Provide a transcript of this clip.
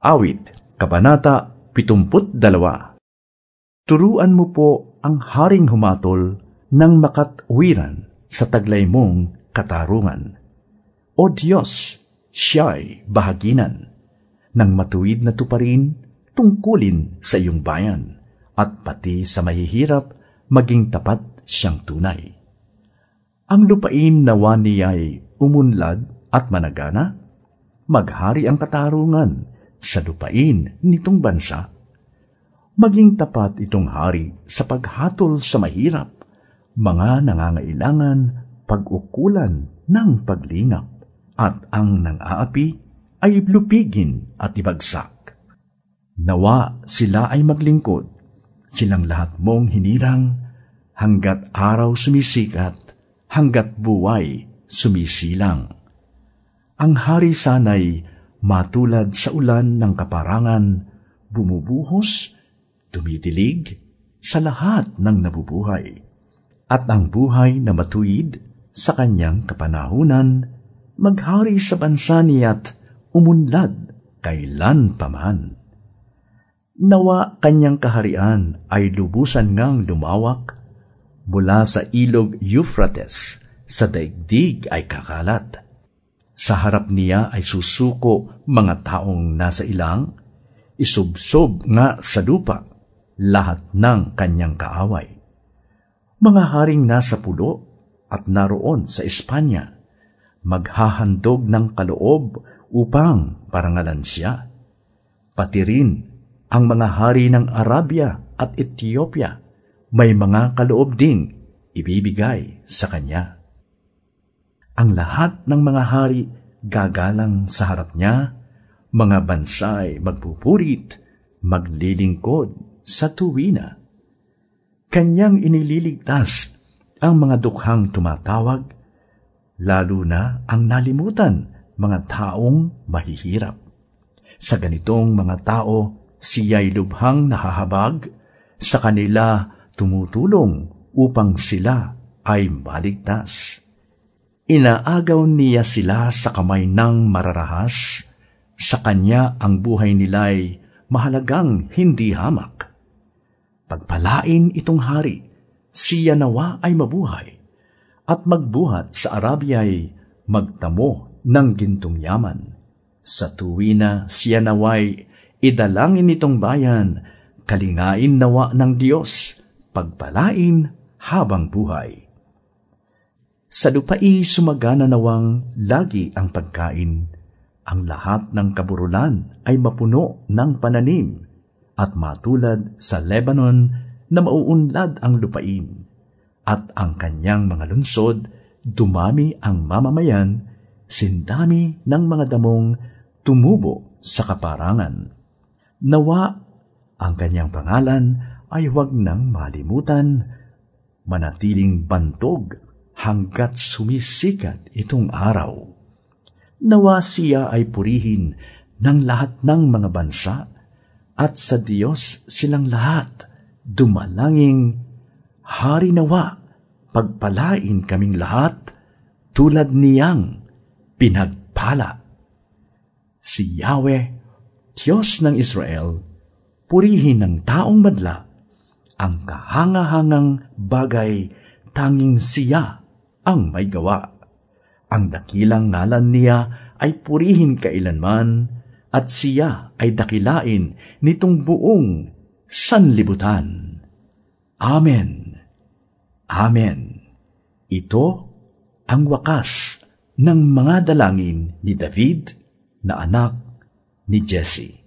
Awit, Kabanata 72 Turuan mo po ang haring humatol ng makatwiran sa taglay mong katarungan. O Diyos, siya'y bahaginan ng matuwid na tuparin tungkulin sa iyong bayan at pati sa mahihirap maging tapat siyang tunay. Ang lupain nawa niya'y umunlad at managana, maghari ang katarungan sa lupain nitong bansa. Maging tapat itong hari sa paghatol sa mahirap, mga nangangailangan pag-ukulan ng paglingap, at ang nang-aapi ay lupigin at ibagsak. Nawa sila ay maglingkod, silang lahat mong hinirang, hanggat araw sumisikat, hanggat buhay sumisilang. Ang hari sana'y matulad sa ulan ng kaparangan, bumubuhos, tumidilig sa lahat ng nabubuhay. At ang buhay na matuwid sa kanyang kapanahunan, maghari sa bansa niya't umunlad kailan paman. Nawa kanyang kaharian ay lubusan ngang lumawak mula sa ilog Euphrates sa daigdig ay kakalat sa harap niya ay susuko mga taong nasa ilang, isubsob nga sa lupa lahat ng kanyang kaaway. Mga haring nasa pulo at naroon sa Espanya, maghahandog ng kaloob upang parangalan siya. Pati rin ang mga hari ng Arabia at Ethiopia may mga kaloob ding ibibigay sa kanya ang lahat ng mga hari gagalang sa harap niya, mga bansay magpupurit, maglilingkod sa tuwina. Kanyang inililigtas ang mga dukhang tumatawag, lalo na ang nalimutan mga taong mahihirap. Sa ganitong mga tao, siya'y lubhang nahahabag, sa kanila tumutulong upang sila ay maligtas. Inaagaw niya sila sa kamay ng mararahas, sa kanya ang buhay nila'y mahalagang hindi hamak. Pagpalain itong hari, siya nawa ay mabuhay, at magbuhat sa Arabya'y magtamo ng gintong yaman. Sa tuwina siya naway idalangin itong bayan, kalingain nawa ng Diyos, pagpalain habang buhay. Sa lupai sumagana nawang lagi ang pagkain. Ang lahat ng kaburulan ay mapuno ng pananim at matulad sa Lebanon na mauunlad ang lupain. At ang kanyang mga lunsod, dumami ang mamamayan, sindami ng mga damong tumubo sa kaparangan. Nawa ang kanyang pangalan ay huwag nang malimutan, manatiling bantog hanggat sumisikat itong araw. Nawa siya ay purihin ng lahat ng mga bansa at sa Diyos silang lahat dumalanging Hari nawa, pagpalain kaming lahat tulad niyang pinagpala. Si Yahweh, Diyos ng Israel, purihin ng taong madla ang kahangahangang bagay tanging siya ang may gawa. Ang dakilang ngalan niya ay purihin kailanman at siya ay dakilain nitong buong sanlibutan. Amen. Amen. Ito ang wakas ng mga dalangin ni David na anak ni Jesse.